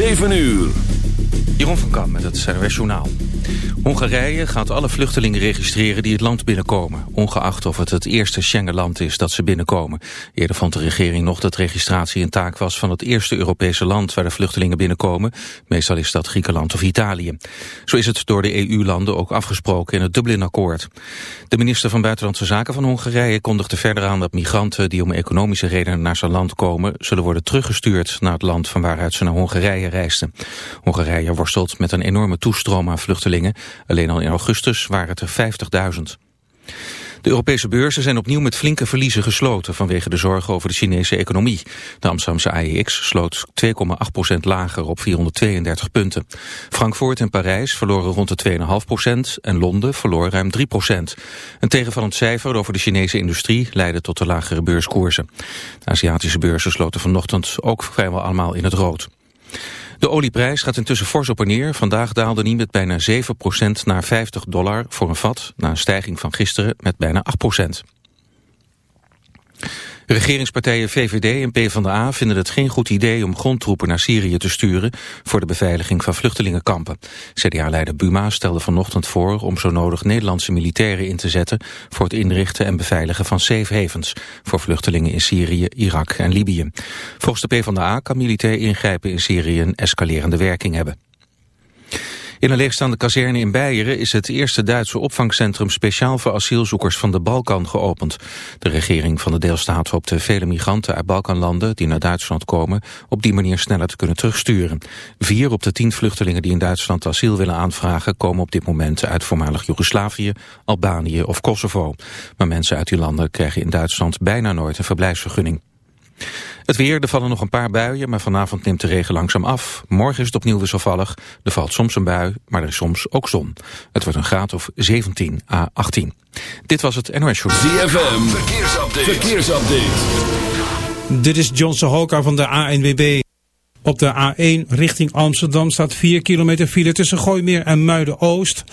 7 uur. Jeroen van Kam met het CNRS Journaal. Hongarije gaat alle vluchtelingen registreren die het land binnenkomen, ongeacht of het het eerste Schengenland is dat ze binnenkomen. Eerder vond de regering nog dat registratie een taak was van het eerste Europese land waar de vluchtelingen binnenkomen. Meestal is dat Griekenland of Italië. Zo is het door de EU-landen ook afgesproken in het Dublin-akkoord. De minister van Buitenlandse Zaken van Hongarije kondigde verder aan dat migranten die om economische redenen naar zijn land komen, zullen worden teruggestuurd naar het land van waaruit ze naar Hongarije reisden. Hongarije worstelt met een enorme toestroom aan vluchtelingen. Alleen al in augustus waren het er 50.000. De Europese beurzen zijn opnieuw met flinke verliezen gesloten vanwege de zorgen over de Chinese economie. De Amsterdamse AEX sloot 2,8% lager op 432 punten. Frankfurt en Parijs verloren rond de 2,5% en Londen verloor ruim 3%. Een tegenvallend cijfer over de Chinese industrie leidde tot de lagere beurskoersen. De Aziatische beurzen sloten vanochtend ook vrijwel allemaal in het rood. De olieprijs gaat intussen fors op en neer. Vandaag daalde die met bijna 7% naar 50 dollar voor een vat... na een stijging van gisteren met bijna 8%. Regeringspartijen VVD en PvdA vinden het geen goed idee om grondtroepen naar Syrië te sturen voor de beveiliging van vluchtelingenkampen. CDA-leider Buma stelde vanochtend voor om zo nodig Nederlandse militairen in te zetten voor het inrichten en beveiligen van safe havens voor vluchtelingen in Syrië, Irak en Libië. Volgens de PvdA kan militair ingrijpen in Syrië een escalerende werking hebben. In een leegstaande kazerne in Beieren is het eerste Duitse opvangcentrum speciaal voor asielzoekers van de Balkan geopend. De regering van de deelstaat hoopt de vele migranten uit Balkanlanden die naar Duitsland komen op die manier sneller te kunnen terugsturen. Vier op de tien vluchtelingen die in Duitsland asiel willen aanvragen komen op dit moment uit voormalig Joegoslavië, Albanië of Kosovo. Maar mensen uit die landen krijgen in Duitsland bijna nooit een verblijfsvergunning. Het weer, er vallen nog een paar buien, maar vanavond neemt de regen langzaam af. Morgen is het opnieuw wisselvallig. Er valt soms een bui, maar er is soms ook zon. Het wordt een graad of 17 à 18. Dit was het NOS Show. ZFM, verkeersupdate. verkeersupdate. Dit is John Sahoka van de ANWB. Op de A1 richting Amsterdam staat 4 kilometer file tussen Gooimeer en Muiden-Oost.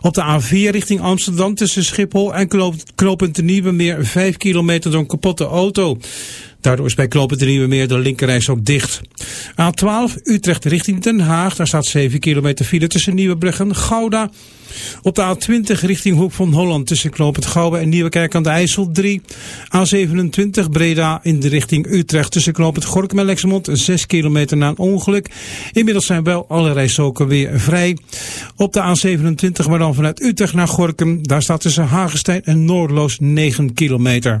Op de A4 richting Amsterdam tussen Schiphol en Knopend de Nieuwe Meer 5 kilometer door een kapotte auto. Daardoor is bij de Nieuwe Meer de linkerreis ook dicht. A12 Utrecht richting Den Haag. Daar staat 7 kilometer file tussen Nieuwebrug en Gouda. Op de A20 richting Hoek van Holland tussen Knoopend Gouda en Nieuwekerk aan de IJssel 3. A27 Breda in de richting Utrecht tussen Knoopend Gorkum en Lexmond 6 kilometer na een ongeluk. Inmiddels zijn wel alle rijstroken weer vrij. Op de A27 maar dan vanuit Utrecht naar Gorkum. Daar staat tussen Hagestein en Noordloos 9 kilometer.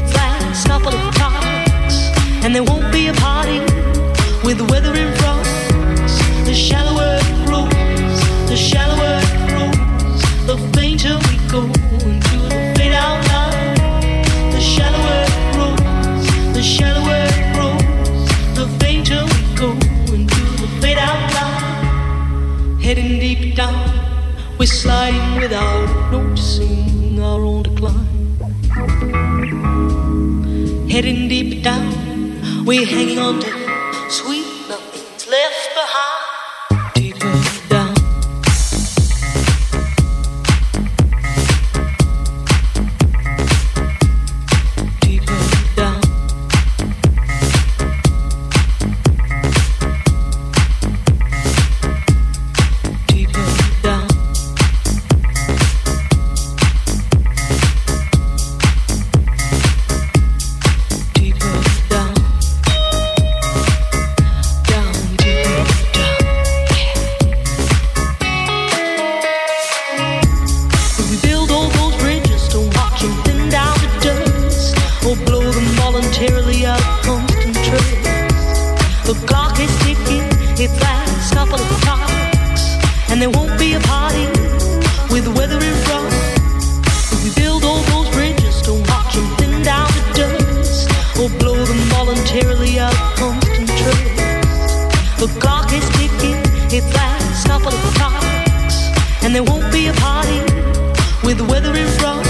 Last couple of talks, and there won't be a party with the weather in front. The shallower it grows, the shallower it grows, the fainter we go into the fade out line. The shallower it grows, the shallower it grows, the fainter we go into the fade out line. Heading deep down, we slide. hanging on to with weathering fronts.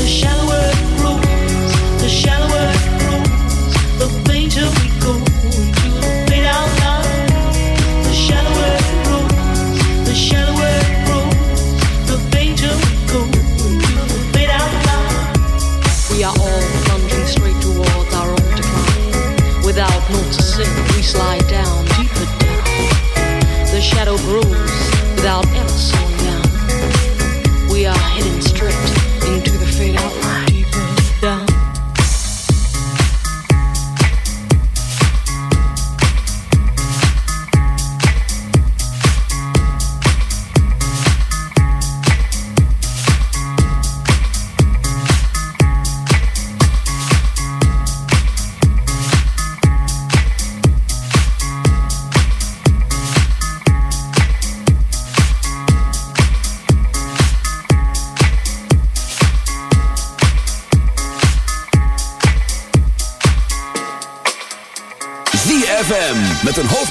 The shallower grows, the shallower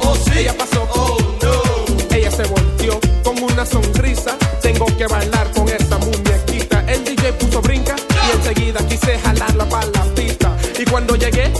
Oh, Ella pasó, oh, no. Ella se volteó con una sonrisa. Tengo que bailar con esa muñequita. El DJ puso brinca y enseguida quise jalarla para la pista. Y cuando llegué,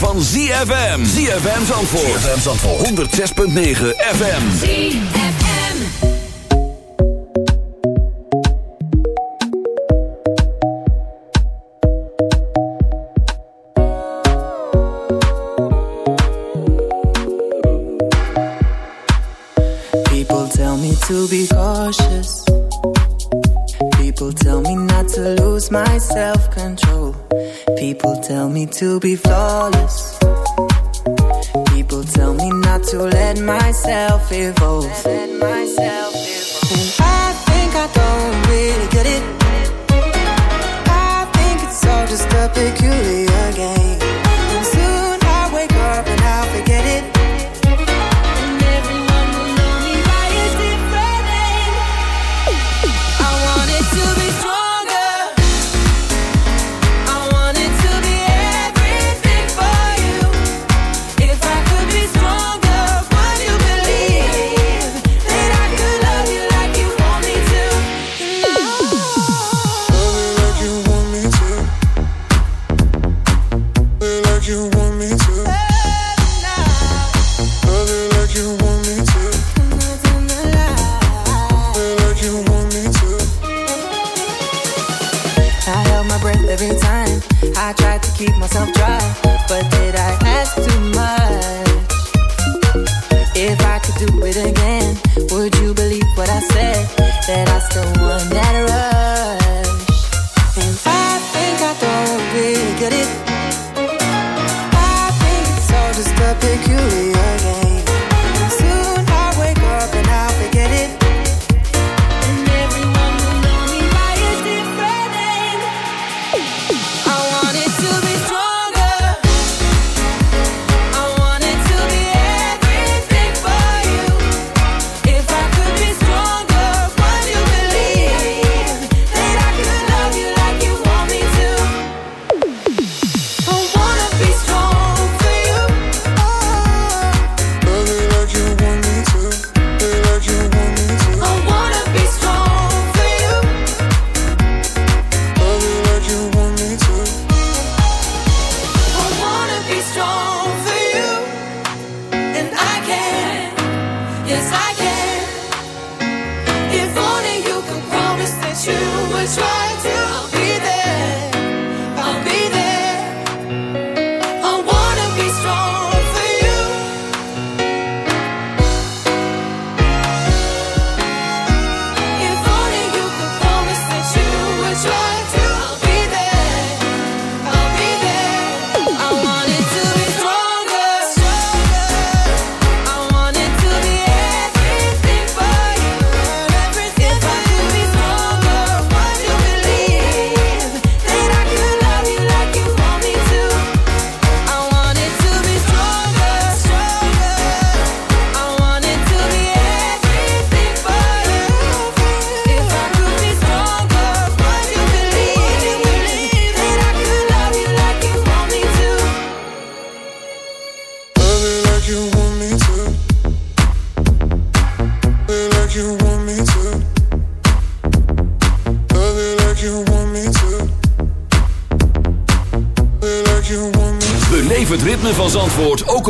van ZFM. ZFM Zandvoort. ZFM Zandvoort. 106.9 FM. ZFM. People tell me to be cautious. People tell me not to lose my self-control. People tell me to be I tried to keep myself dry, but.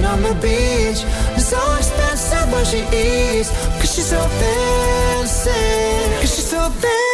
Champagne on the beach. It's so expensive what she eats, cause she's so fancy. Cause she's so fancy.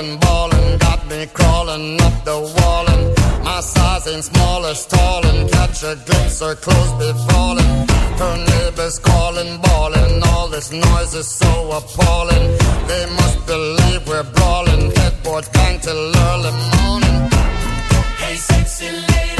Body's calling, ballin', got me crawling up the wall. And my size ain't small as tall. And catch a glimpse, her clothes be falling. Her neighbors calling, bawling. All this noise is so appalling. They must believe we're brawling. Headboard bang till early morning. Hey, sexy lady,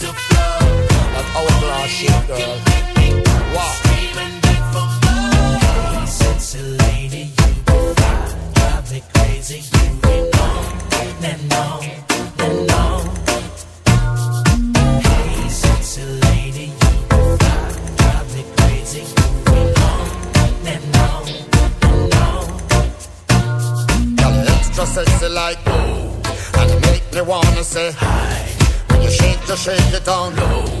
shape, girl. Wow. Lady, you fine. Drive me crazy. You on and on and on. Hey, sexy lady, you. Drive me crazy. You on and on and on. Girl, extra sexy like ooh, and make me wanna say hi. When you shake, you shake it down low.